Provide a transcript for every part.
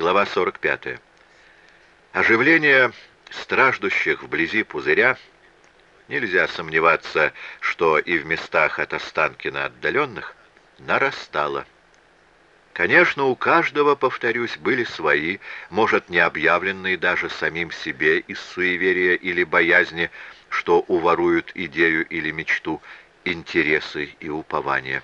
Глава 45. Оживление страждущих вблизи пузыря нельзя сомневаться, что и в местах от Останкина отдаленных нарастало. Конечно, у каждого, повторюсь, были свои, может, не объявленные даже самим себе из суеверия или боязни, что уворуют идею или мечту, интересы и упования.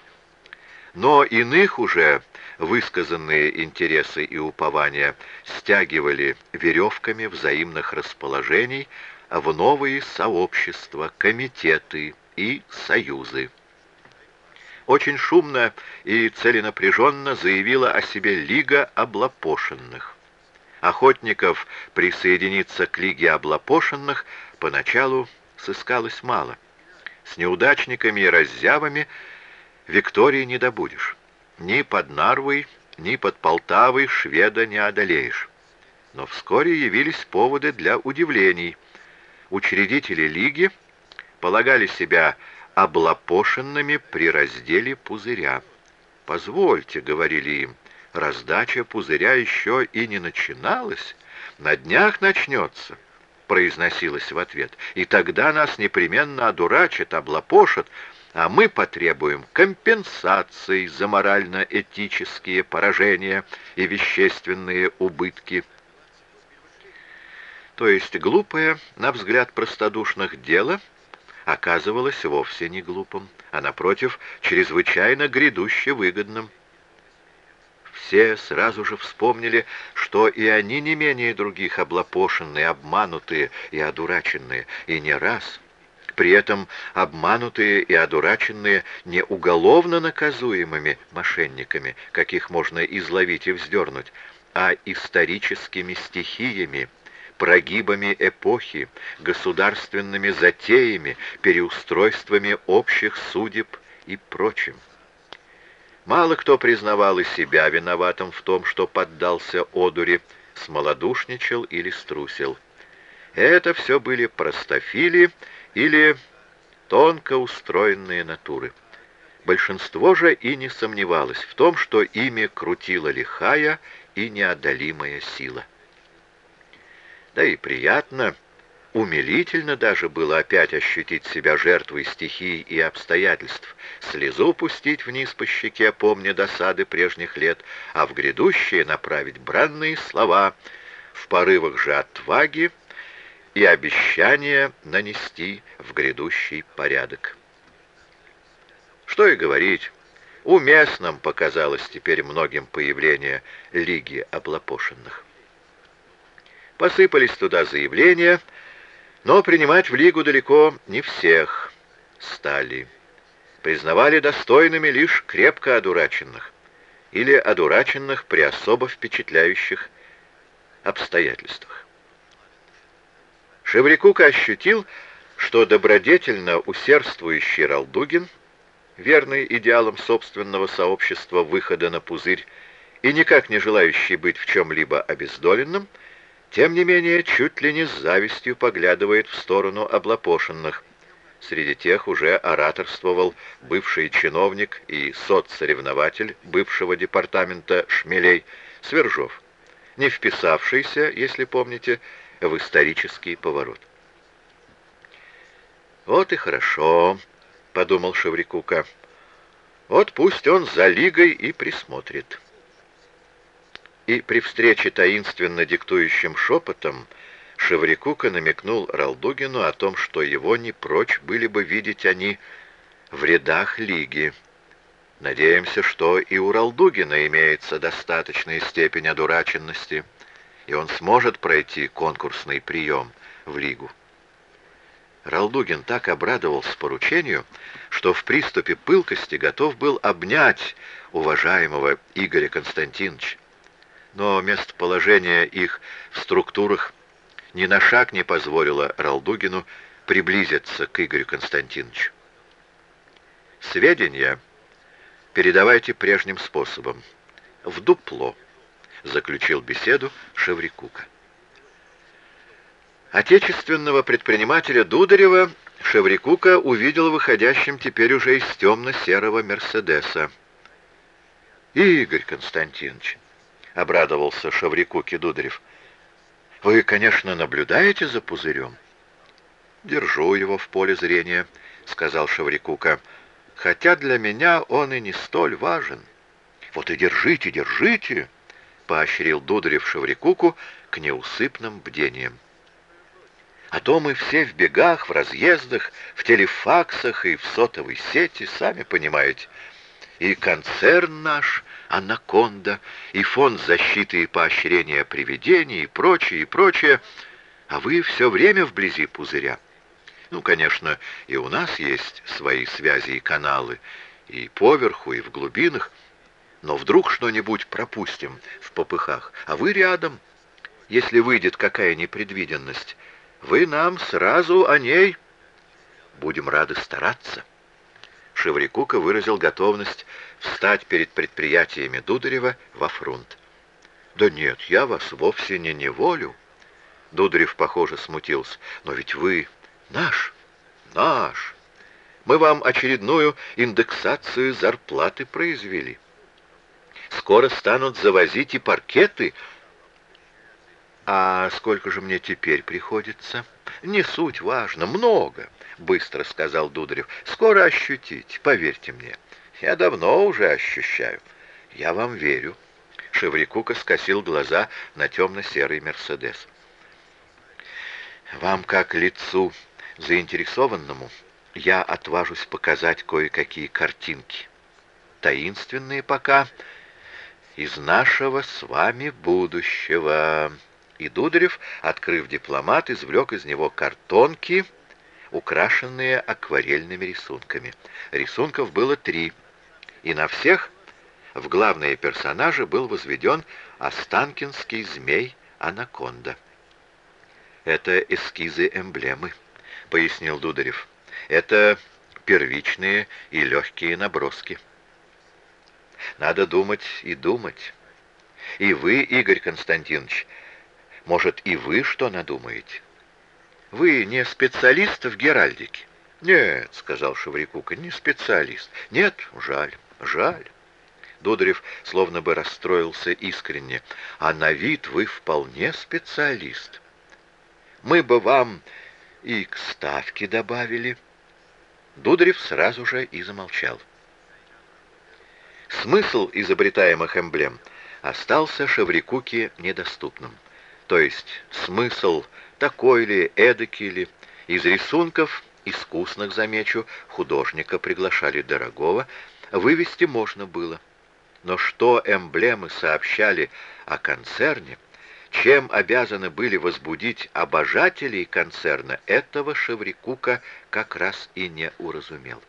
Но иных уже высказанные интересы и упования стягивали веревками взаимных расположений в новые сообщества, комитеты и союзы. Очень шумно и целенапряженно заявила о себе Лига Облапошенных. Охотников присоединиться к Лиге Облапошенных поначалу сыскалось мало. С неудачниками и раззявами Виктории не добудешь. Ни под Нарвой, ни под Полтавой шведа не одолеешь. Но вскоре явились поводы для удивлений. Учредители Лиги полагали себя облапошенными при разделе пузыря. «Позвольте», — говорили им, — «раздача пузыря еще и не начиналась, на днях начнется» произносилось в ответ. «И тогда нас непременно одурачат, облапошат, а мы потребуем компенсаций за морально-этические поражения и вещественные убытки». То есть глупое, на взгляд простодушных, дело оказывалось вовсе не глупым, а, напротив, чрезвычайно грядуще выгодным. Все сразу же вспомнили, что и они не менее других облапошенные, обманутые и одураченные, и не раз. При этом обманутые и одураченные не уголовно наказуемыми мошенниками, каких можно изловить и вздернуть, а историческими стихиями, прогибами эпохи, государственными затеями, переустройствами общих судеб и прочим. Мало кто признавал и себя виноватым в том, что поддался одуре, смолодушничал или струсил. Это все были простофили или тонко устроенные натуры. Большинство же и не сомневалось в том, что ими крутила лихая и неодолимая сила. Да и приятно Умилительно даже было опять ощутить себя жертвой стихий и обстоятельств, слезу пустить вниз по щеке, помня досады прежних лет, а в грядущее направить бранные слова, в порывах же отваги и обещания нанести в грядущий порядок. Что и говорить, уместным показалось теперь многим появление Лиги Облапошенных. Посыпались туда заявления — но принимать в Лигу далеко не всех стали. Признавали достойными лишь крепко одураченных или одураченных при особо впечатляющих обстоятельствах. Шеврикука ощутил, что добродетельно усердствующий Ралдугин, верный идеалам собственного сообщества выхода на пузырь и никак не желающий быть в чем-либо обездоленным, тем не менее, чуть ли не с завистью поглядывает в сторону облапошенных. Среди тех уже ораторствовал бывший чиновник и соцсоревнователь бывшего департамента Шмелей Свержов, не вписавшийся, если помните, в исторический поворот. «Вот и хорошо», — подумал Шеврикука. «Вот пусть он за лигой и присмотрит» и при встрече таинственно диктующим шепотом Шеврикука намекнул Ралдугину о том, что его не прочь были бы видеть они в рядах лиги. Надеемся, что и у Ралдугина имеется достаточная степень одураченности, и он сможет пройти конкурсный прием в лигу. Ралдугин так обрадовался поручению, что в приступе пылкости готов был обнять уважаемого Игоря Константиновича но местоположение их в структурах ни на шаг не позволило Ралдугину приблизиться к Игорю Константиновичу. Сведения передавайте прежним способом. В дупло, заключил беседу Шеврикука. Отечественного предпринимателя Дударева Шеврикука увидел выходящим теперь уже из темно-серого «Мерседеса». «Игорь Константинович, обрадовался Шаврикуки Дударев. «Вы, конечно, наблюдаете за пузырем?» «Держу его в поле зрения», — сказал Шаврикука. «Хотя для меня он и не столь важен». «Вот и держите, держите!» — поощрил Дударев Шаврикуку к неусыпным бдениям. А то мы все в бегах, в разъездах, в телефаксах и в сотовой сети, сами понимаете. И концерн наш, «Анаконда», и фонд защиты и поощрения привидений, и прочее, и прочее. А вы все время вблизи пузыря. Ну, конечно, и у нас есть свои связи и каналы, и поверху, и в глубинах, но вдруг что-нибудь пропустим в попыхах, а вы рядом. Если выйдет какая непредвиденность, вы нам сразу о ней будем рады стараться». Шеврикука выразил готовность встать перед предприятиями Дударева во фронт. «Да нет, я вас вовсе не неволю». Дударев, похоже, смутился. «Но ведь вы наш, наш. Мы вам очередную индексацию зарплаты произвели. Скоро станут завозить и паркеты, «А сколько же мне теперь приходится?» «Не суть важно, много», — быстро сказал Дударев. «Скоро ощутите, поверьте мне. Я давно уже ощущаю. Я вам верю». Шеврикука скосил глаза на темно-серый «Мерседес». «Вам, как лицу заинтересованному, я отважусь показать кое-какие картинки. Таинственные пока, из нашего с вами будущего». И Дударев, открыв дипломат, извлек из него картонки, украшенные акварельными рисунками. Рисунков было три, и на всех в главные персонажи был возведен Останкинский змей-анаконда. «Это эскизы эмблемы», — пояснил Дударев. «Это первичные и легкие наброски. Надо думать и думать. И вы, Игорь Константинович, может, и вы что надумаете? Вы не специалист в Геральдике? Нет, сказал Шеврикука, не специалист. Нет, жаль, жаль. Дударев словно бы расстроился искренне. А на вид вы вполне специалист. Мы бы вам и к ставке добавили. Дударев сразу же и замолчал. Смысл изобретаемых эмблем остался Шеврикуке недоступным то есть смысл такой ли, эдакий ли, из рисунков, искусных, замечу, художника приглашали дорогого, вывести можно было. Но что эмблемы сообщали о концерне, чем обязаны были возбудить обожателей концерна, этого Шеврикука как раз и не уразумел.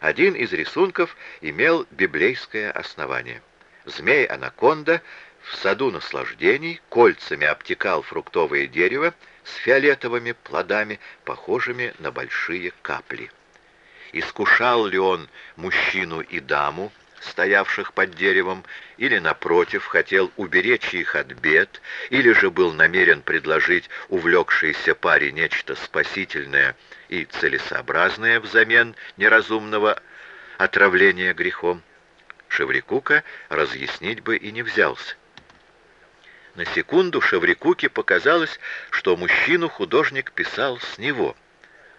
Один из рисунков имел библейское основание. Змей-анаконда в саду наслаждений кольцами обтекал фруктовое дерево с фиолетовыми плодами, похожими на большие капли. Искушал ли он мужчину и даму, стоявших под деревом, или, напротив, хотел уберечь их от бед, или же был намерен предложить увлекшейся паре нечто спасительное и целесообразное взамен неразумного отравления грехом, Шеврикука разъяснить бы и не взялся. На секунду Шеврикуке показалось, что мужчину художник писал с него,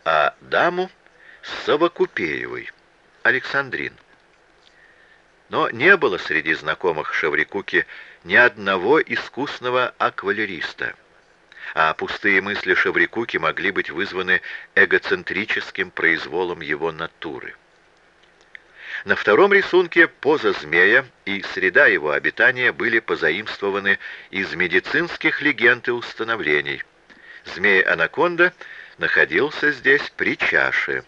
а даму — с Савокупеевой, Александрин. Но не было среди знакомых Шеврикуки ни одного искусного аквалериста, а пустые мысли Шеврикуки могли быть вызваны эгоцентрическим произволом его натуры. На втором рисунке поза змея и среда его обитания были позаимствованы из медицинских легенд и установлений. Змей-анаконда находился здесь при чаше.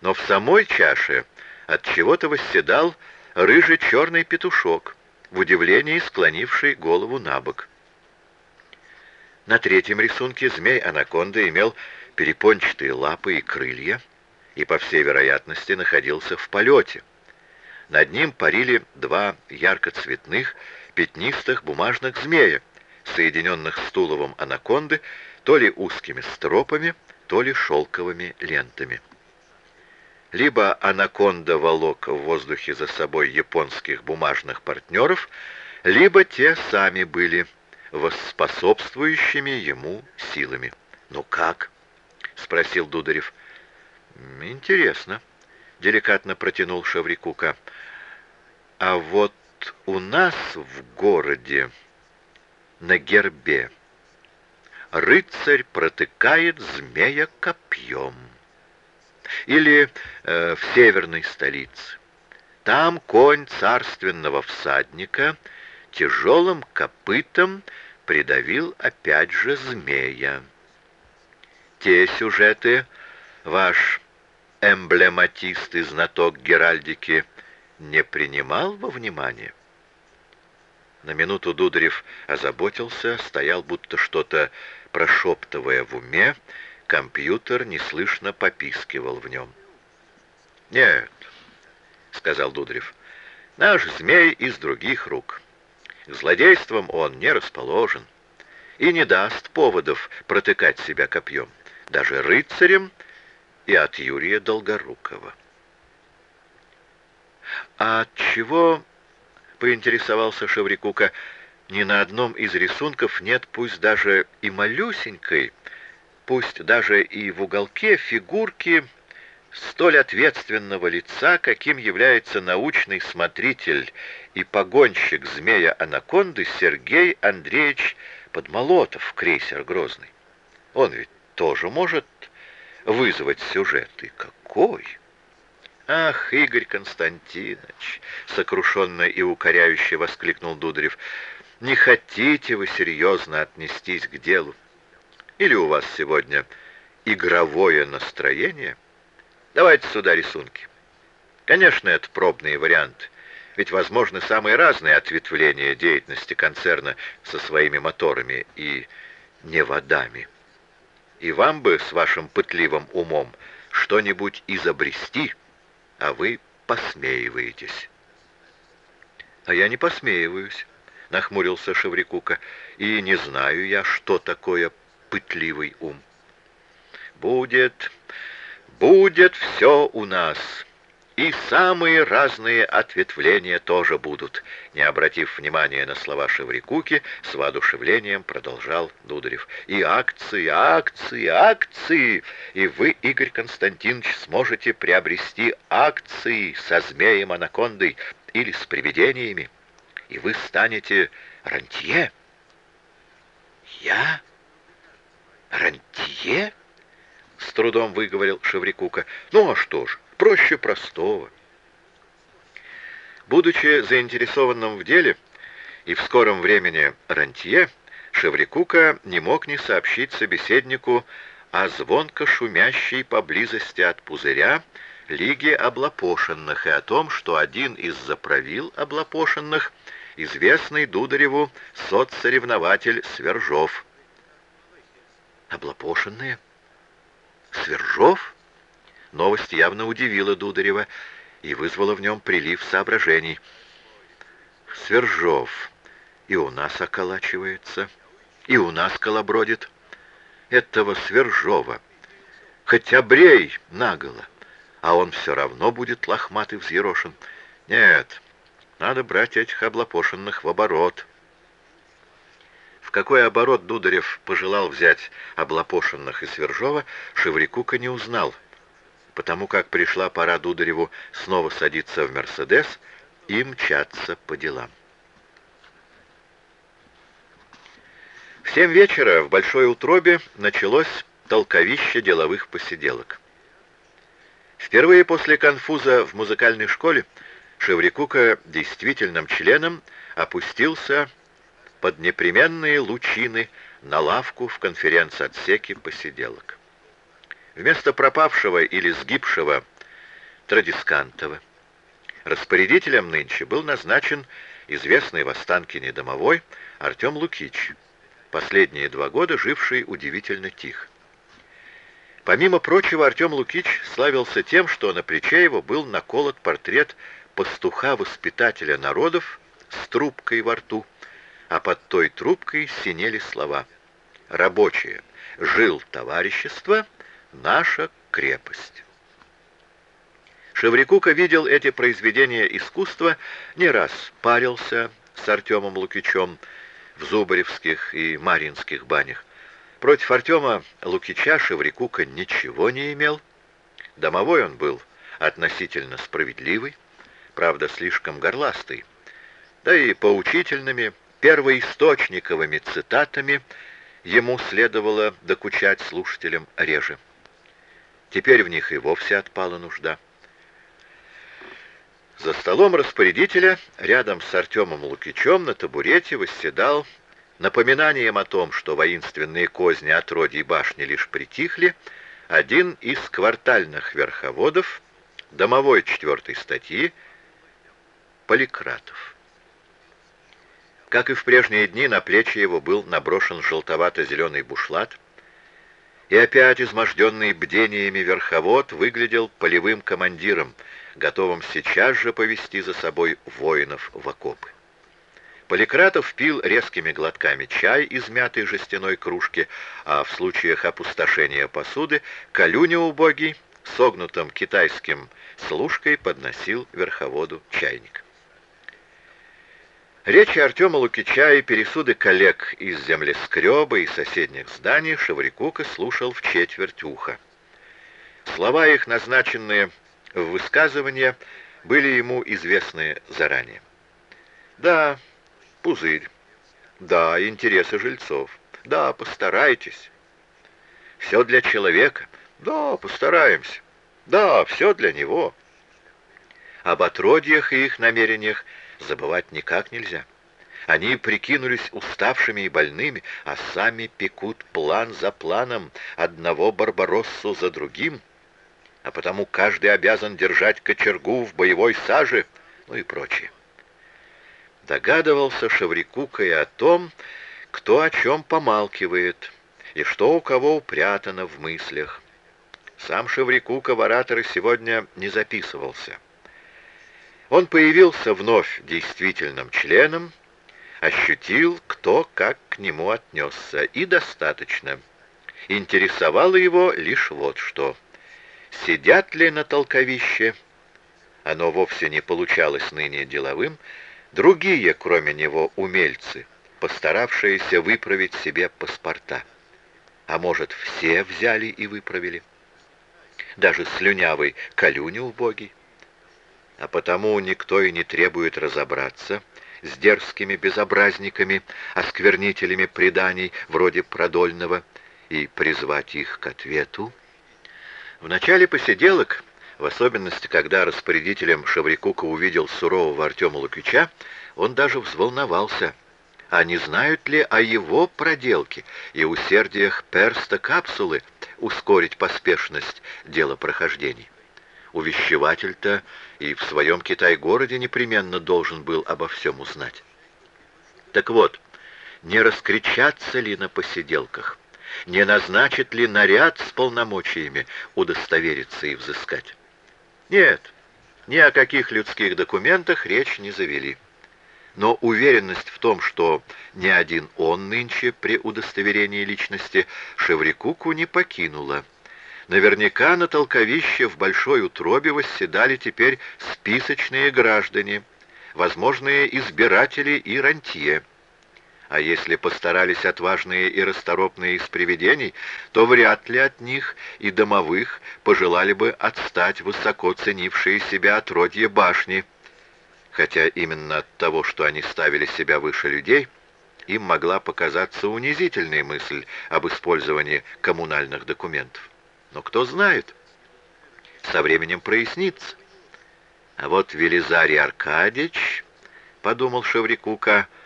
Но в самой чаше от чего-то восседал рыжий-черный петушок, в удивлении склонивший голову на бок. На третьем рисунке змей-анаконда имел перепончатые лапы и крылья, и, по всей вероятности, находился в полете. Над ним парили два яркоцветных, пятнистых бумажных змея, соединенных с туловом анаконды то ли узкими стропами, то ли шелковыми лентами. Либо анаконда волок в воздухе за собой японских бумажных партнеров, либо те сами были воспособствующими ему силами. «Ну как?» — спросил Дударев. «Интересно», — деликатно протянул Шаврикука. «А вот у нас в городе на гербе рыцарь протыкает змея копьем. Или э, в северной столице. Там конь царственного всадника тяжелым копытом придавил опять же змея. Те сюжеты ваш эмблематист и знаток Геральдики не принимал во внимание? На минуту Дударев озаботился, стоял, будто что-то прошептывая в уме, компьютер неслышно попискивал в нем. «Нет», — сказал Дударев, — «наш змей из других рук. Злодейством он не расположен и не даст поводов протыкать себя копьем, даже рыцарем и от Юрия Долгорукова». «А от чего поинтересовался Шеврикука, ни на одном из рисунков нет пусть даже и малюсенькой, пусть даже и в уголке фигурки столь ответственного лица, каким является научный смотритель и погонщик змея-анаконды Сергей Андреевич Подмолотов, крейсер Грозный. Он ведь тоже может вызвать сюжет. И какой! «Ах, Игорь Константинович!» — сокрушенно и укоряюще воскликнул Дударев. «Не хотите вы серьезно отнестись к делу? Или у вас сегодня игровое настроение? Давайте сюда рисунки. Конечно, это пробные варианты, ведь возможны самые разные ответвления деятельности концерна со своими моторами и неводами. И вам бы с вашим пытливым умом что-нибудь изобрести» а вы посмеиваетесь». «А я не посмеиваюсь», — нахмурился Шеврикука, «и не знаю я, что такое пытливый ум». «Будет, будет все у нас», и самые разные ответвления тоже будут. Не обратив внимания на слова Шеврикуки, с воодушевлением продолжал Дударев. И акции, акции, акции! И вы, Игорь Константинович, сможете приобрести акции со змеем-анакондой или с привидениями. И вы станете рантье. Я? Рантье? С трудом выговорил Шеврикука. Ну а что ж? проще простого. Будучи заинтересованным в деле и в скором времени рантье, Шеврикука не мог не сообщить собеседнику о звонко шумящей поблизости от пузыря Лиге облапошенных и о том, что один из заправил облапошенных — известный Дудареву соцсоревнователь Свержов. «Облапошенные? Свержов?» Новость явно удивила Дударева и вызвала в нем прилив соображений. Свержов и у нас околачивается, и у нас колобродит. Этого Свержова хотя брей наголо, а он все равно будет лохматый взъерошен. Нет, надо брать этих облапошенных в оборот. Какой оборот Дударев пожелал взять облапошенных и Свержова, Шеврикука не узнал — потому как пришла пора Дудареву снова садиться в «Мерседес» и мчаться по делам. В семь вечера в Большой Утробе началось толковище деловых посиделок. Впервые после конфуза в музыкальной школе Шеврикука действительным членом опустился под непременные лучины на лавку в конференц-отсеке посиделок. Вместо пропавшего или сгибшего Традискантова распорядителем нынче был назначен известный в Останкине домовой Артем Лукич, последние два года живший удивительно тихо. Помимо прочего, Артем Лукич славился тем, что на плече его был наколот портрет пастуха-воспитателя народов с трубкой во рту, а под той трубкой синели слова «Рабочие, жил товарищество», наша крепость. Шеврикука видел эти произведения искусства, не раз парился, с Артемом Лукичем в Зубаревских и Маринских банях. Против Артема Лукича Шеврикука ничего не имел. Домовой он был относительно справедливый, правда, слишком горластый, да и поучительными, первоисточниковыми цитатами ему следовало докучать слушателям реже. Теперь в них и вовсе отпала нужда. За столом распорядителя, рядом с Артемом Лукичем, на табурете восседал, напоминанием о том, что воинственные козни отродий башни лишь притихли, один из квартальных верховодов, домовой четвертой статьи, Поликратов. Как и в прежние дни, на плечи его был наброшен желтовато-зеленый бушлат, и опять изможденный бдениями верховод выглядел полевым командиром — готовым сейчас же повести за собой воинов в окопы. Поликратов пил резкими глотками чай из мятой жестяной кружки, а в случаях опустошения посуды Калюня убогий согнутым китайским служкой подносил верховоду чайник. Речи Артема Лукича и пересуды коллег из землескреба и соседних зданий Шеврикука слушал в четверть уха. Слова их, назначенные высказывания были ему известны заранее. Да, пузырь. Да, интересы жильцов. Да, постарайтесь. Все для человека. Да, постараемся. Да, все для него. Об отродьях и их намерениях забывать никак нельзя. Они прикинулись уставшими и больными, а сами пекут план за планом, одного Барбароссу за другим — а потому каждый обязан держать кочергу в боевой саже, ну и прочее. Догадывался Шеврикука и о том, кто о чем помалкивает, и что у кого упрятано в мыслях. Сам Шеврикука в ораторы сегодня не записывался. Он появился вновь действительным членом, ощутил, кто как к нему отнесся, и достаточно. Интересовало его лишь вот что — Сидят ли на толковище, оно вовсе не получалось ныне деловым, другие, кроме него, умельцы, постаравшиеся выправить себе паспорта. А может, все взяли и выправили? Даже слюнявый Калюня убогий. А потому никто и не требует разобраться с дерзкими безобразниками, осквернителями преданий вроде Продольного, и призвать их к ответу. В начале посиделок, в особенности, когда распорядителем Шаврикука увидел сурового Артема Лукича, он даже взволновался. А не знают ли о его проделке и усердиях перста капсулы ускорить поспешность дела прохождений? Увещеватель-то и в своем Китай-городе непременно должен был обо всем узнать. Так вот, не раскричаться ли на посиделках? не назначит ли наряд с полномочиями удостовериться и взыскать. Нет, ни о каких людских документах речь не завели. Но уверенность в том, что ни один он нынче при удостоверении личности Шеврикуку не покинула. Наверняка на толковище в большой утробе восседали теперь списочные граждане, возможные избиратели и рантье. А если постарались отважные и расторопные из привидений, то вряд ли от них и домовых пожелали бы отстать высоко ценившие себя отродье башни. Хотя именно от того, что они ставили себя выше людей, им могла показаться унизительной мысль об использовании коммунальных документов. Но кто знает, со временем прояснится. А вот Велизарий Аркадьевич, подумал Шеврикука, —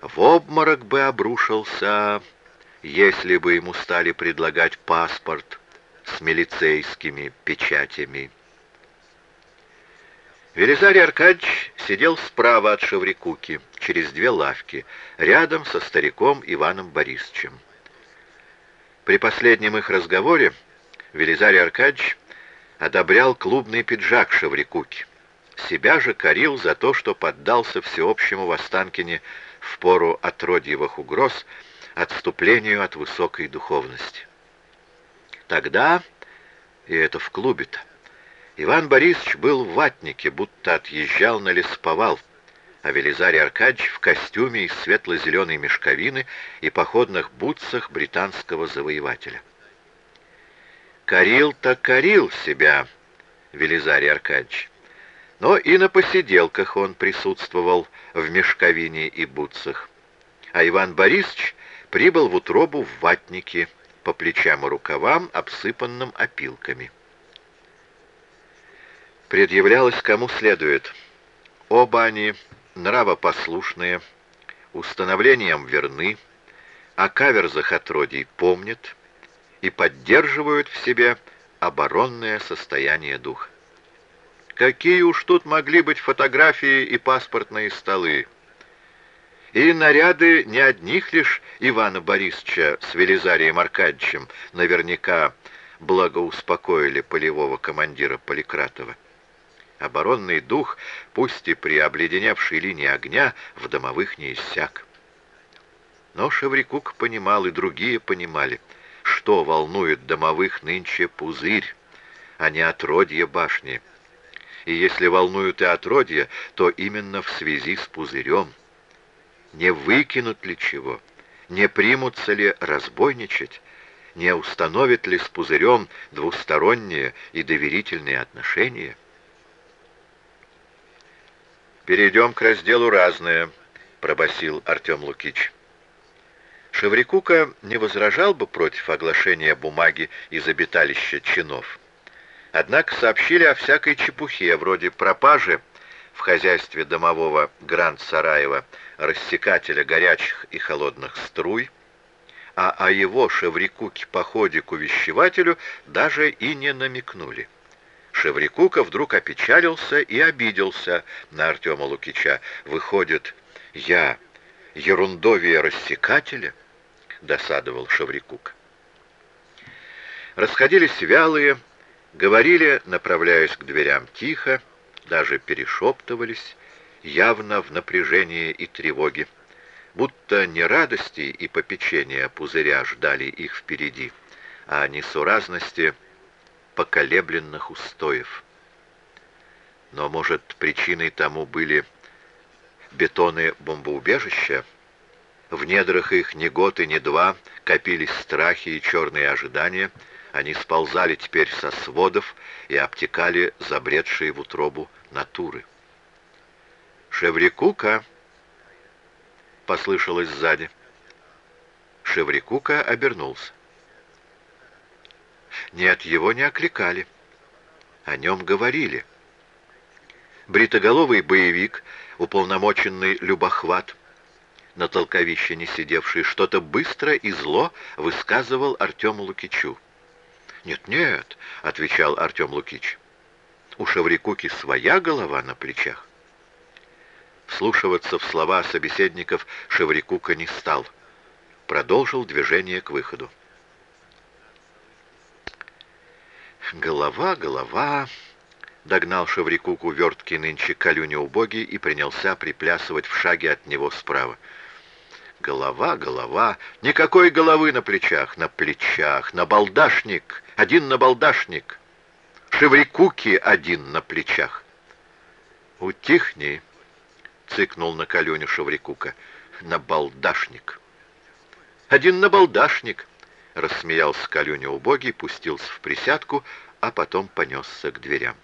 в обморок бы обрушился, если бы ему стали предлагать паспорт с милицейскими печатями. Велизарий Аркадьевич сидел справа от Шеврикуки, через две лавки, рядом со стариком Иваном Борисовичем. При последнем их разговоре Велизарий Аркадьевич одобрял клубный пиджак Шеврикуки. Себя же корил за то, что поддался всеобщему в в пору отродьевых угроз отступлению от высокой духовности. Тогда, и это в клубе-то, Иван Борисович был в ватнике, будто отъезжал на лесповал, а Велизарий Аркадьевич в костюме из светло-зеленой мешковины и походных бутсах британского завоевателя. Корил-то корил себя Велизарий Аркадьевич, но и на посиделках он присутствовал в мешковине и бутсах, а Иван Борисович прибыл в утробу в ватнике, по плечам и рукавам, обсыпанным опилками. Предъявлялось кому следует. Оба они нравопослушные, установлением верны, о каверзах отродий помнят и поддерживают в себе оборонное состояние духа. Какие уж тут могли быть фотографии и паспортные столы, и наряды не одних лишь Ивана Борисовича с Велизарием Аркадьевичем наверняка благоуспокоили полевого командира Поликратова. Оборонный дух, пусть и при обледеневшей линии огня, в домовых не иссяк. Но Шеврикук понимал, и другие понимали, что волнует домовых нынче пузырь, а не отродье башни. И если волнуют и отродье, то именно в связи с пузырем — не выкинут ли чего, не примутся ли разбойничать, не установят ли с пузырем двусторонние и доверительные отношения. «Перейдем к разделу «Разное», — пробасил Артем Лукич. Шеврикука не возражал бы против оглашения бумаги из обиталища чинов. Однако сообщили о всякой чепухе, вроде пропажи в хозяйстве домового Гранд-Сараева рассекателя горячих и холодных струй, а о его Шеврикуке походе к увещевателю даже и не намекнули. Шеврикука вдруг опечалился и обиделся на Артема Лукича. «Выходит, я ерундовие рассекателя?» — досадовал Шеврикук. Расходились вялые, говорили, направляясь к дверям тихо, даже перешептывались, явно в напряжении и тревоге, будто не радости и попечения пузыря ждали их впереди, а несуразности поколебленных устоев. Но, может, причиной тому были бетоны бомбоубежища? В недрах их ни год и ни два копились страхи и черные ожидания, они сползали теперь со сводов и обтекали забредшие в утробу натуры. «Шеврикука!» — послышалось сзади. Шеврикука обернулся. Нет, его не окликали. О нем говорили. Бритоголовый боевик, уполномоченный любохват, на толковище не сидевший, что-то быстро и зло высказывал Артему Лукичу. «Нет-нет», — отвечал Артем Лукич, — «у Шеврикуки своя голова на плечах». Вслушиваться в слова собеседников Шеврикука не стал. Продолжил движение к выходу. «Голова, голова!» — догнал Шеврикуку верткий нынче Калюня убогий и принялся приплясывать в шаге от него справа. Голова, голова, никакой головы на плечах, на плечах, на балдашник, один на балдашник, Шеврикуки один на плечах. «Утихни!» — цыкнул на Каленю Шаврикука. «На балдашник!» «Один на балдашник!» — рассмеялся Каленя убогий, пустился в присядку, а потом понесся к дверям.